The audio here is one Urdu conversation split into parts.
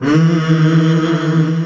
روزیاتی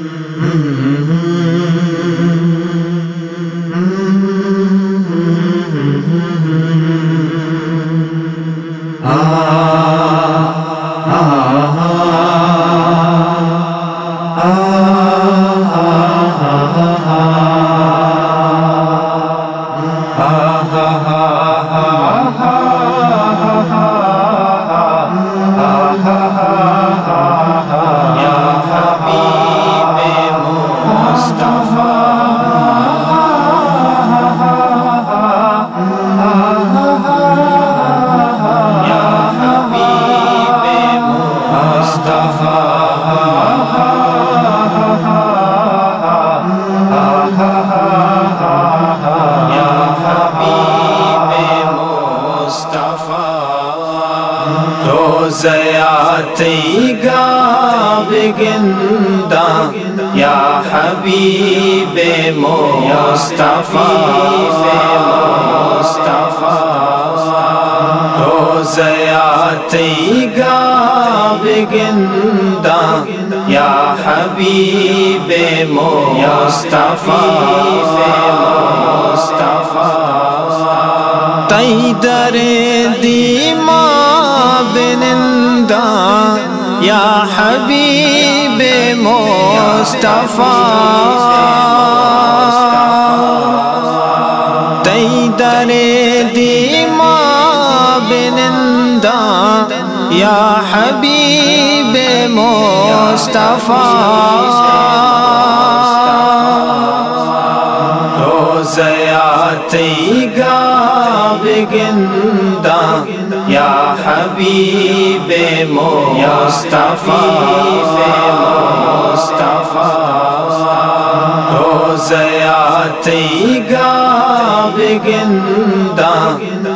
گا بگندہ یا حبیب مصطفیٰ روزیاتی گا بگندہ یا حبیب مصطفیٰ تی در دیما بنندہ یا حبیب مصطفیٰ تی در دیما بنندہ یا حبیب مصطفیٰ۔ روزیاتی گا بگندہ یا حبیب مصطفیٰ روزیاتی گا بگندہ،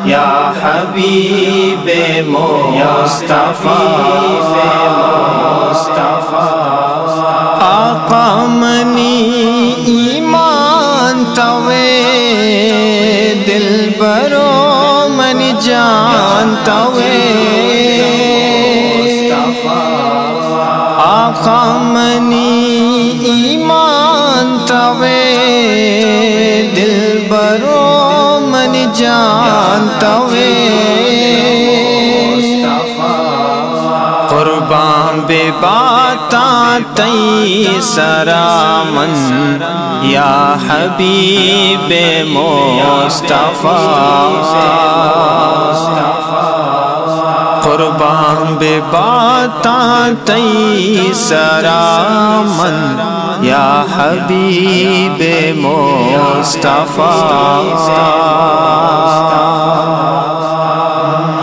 یا حبیب مصطفیٰ آقا منی ایمان توے، دل برو من جانتا وے آقا منی ایمان توے دل برو من جانتا وے قربان بے باتا تی سرامن۔ یا حبیب مصطفیٰ۔ قربان بے باتا تی سرامن، یا حبیب مصطفیٰ۔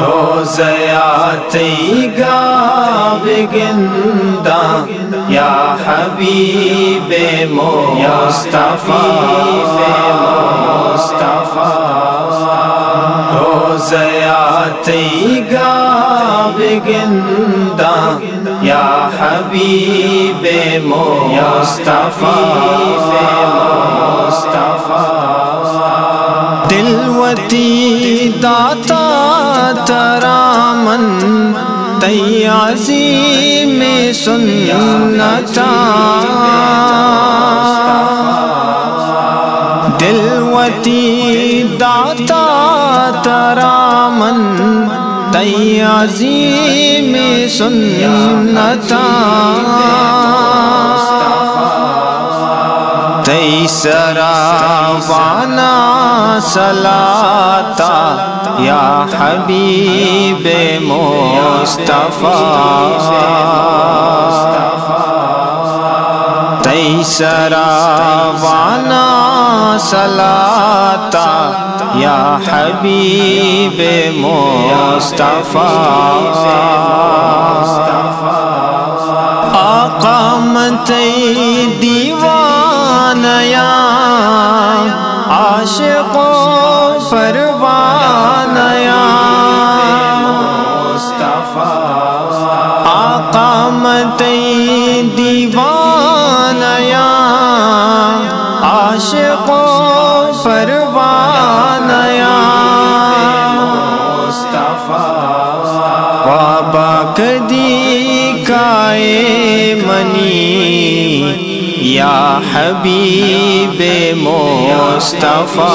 روزیاتی گا بگندہ یا حبیب مصطفیٰ۔ روزیاتی گا بگندہ یا حبیب مصطفیٰ دلوتی داتا ترامن تی عظیم سنتا دلوتی داتا ترامن تی عظیم سنتا تی سراوانا سلاتا یا حبیب مصطفیٰ تی سراوانا سلاتا یا حبیب مصطفیٰ. آقا منتی دیوان یا عاشق پروان یا پروان کائے منی یا حبیب مصطفیٰ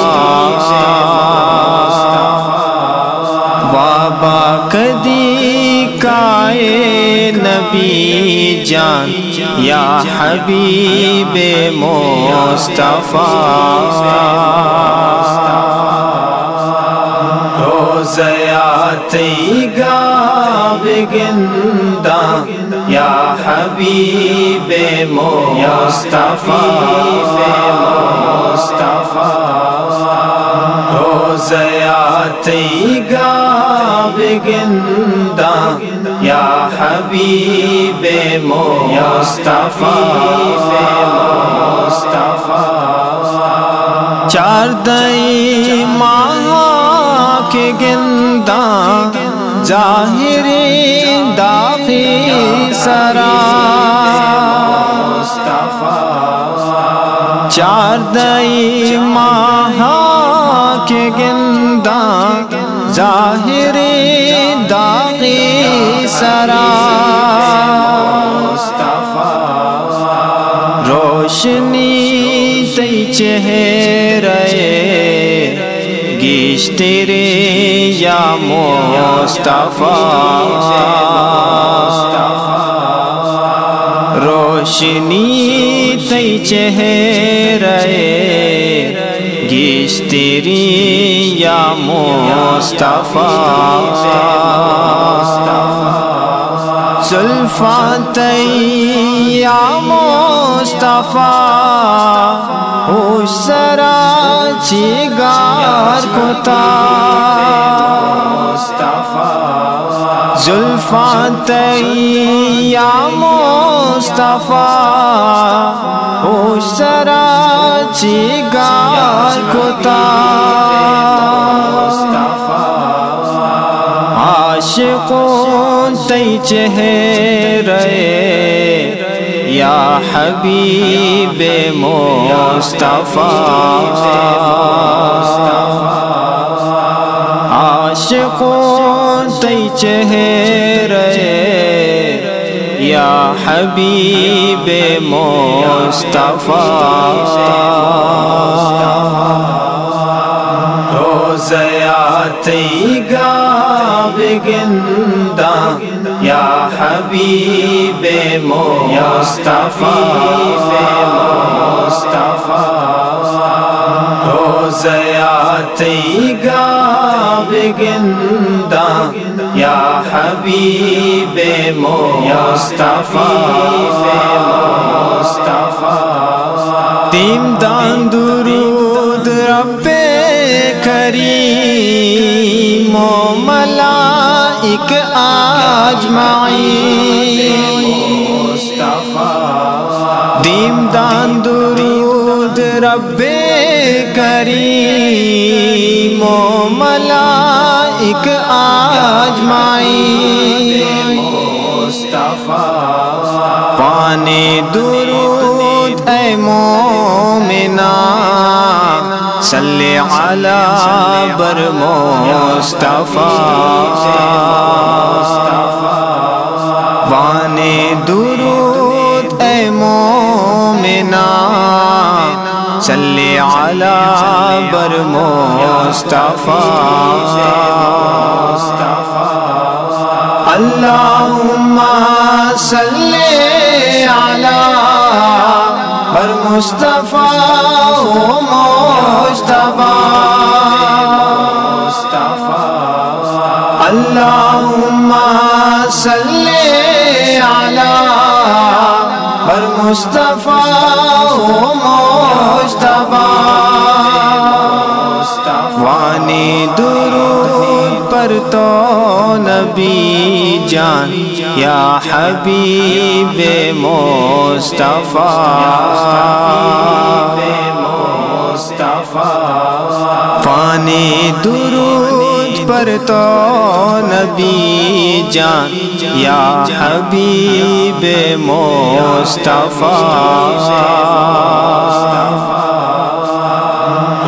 بابا کدی کائے نبی جان؟ یا حبیب مصطفیٰ۔ روزیاتی بگندہ یا حبیب مصطفیٰ روزیاتی گا بگندہ یا حبیب مصطفیٰ، چار دئی ماں کے گندا ظاہر داخی سرا۔ چار دئی ماہا کے گندا ظاہر داغی سرا۔ گیش تیرے یا مصطفیٰ؟ روشنی تی چہرے گیش تیری یا مصطفیٰ؟ زلفان یا مصطفیٰ؟ سرا چیگار کتا۔ زلفان یا مصطفیٰ سرا چیگار کتا۔ عاشقون تی چہرے حبیب مصطفیٰ. عاشقون تی چہرے یا حبیب مصطفیٰ. روزیاتی گا بگندہ یا حبیب مصطفیٰ مصطفیٰ روزیاتی گا بگندہ یا حبیب مصطفیٰ مصطفیٰ ملائک آجمعین دیم دان درود رب کریم و ملائک آجمعین پانے درود اے مومنا صلی علی بر مصطفیٰ۔ وانے درود اے مومنا صلی علی بر مصطفیٰ۔ اللہم صلی بر مصطفیٰ و مصطفیٰ۔ اللہم صلی علی بر مصطفیٰ و مصطفیٰ۔ وانی درود پر تو نبی جان، یا حبیب مصطفیٰ۔ پانی درود پر تو نبی جان، یا حبیب مصطفیٰ۔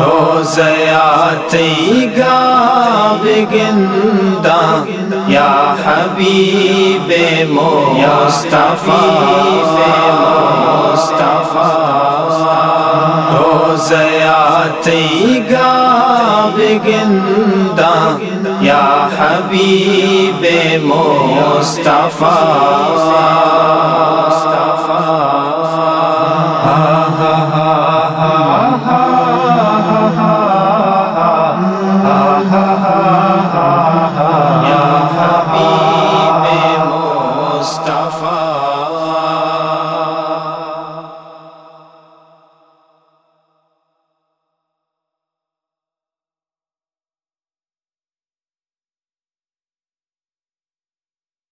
روزیاتی گا بگندہ یا حبیب مصطفیٰ مصطفیٰ روزیاتی گا بگندہ یا حبیب مصطفیٰ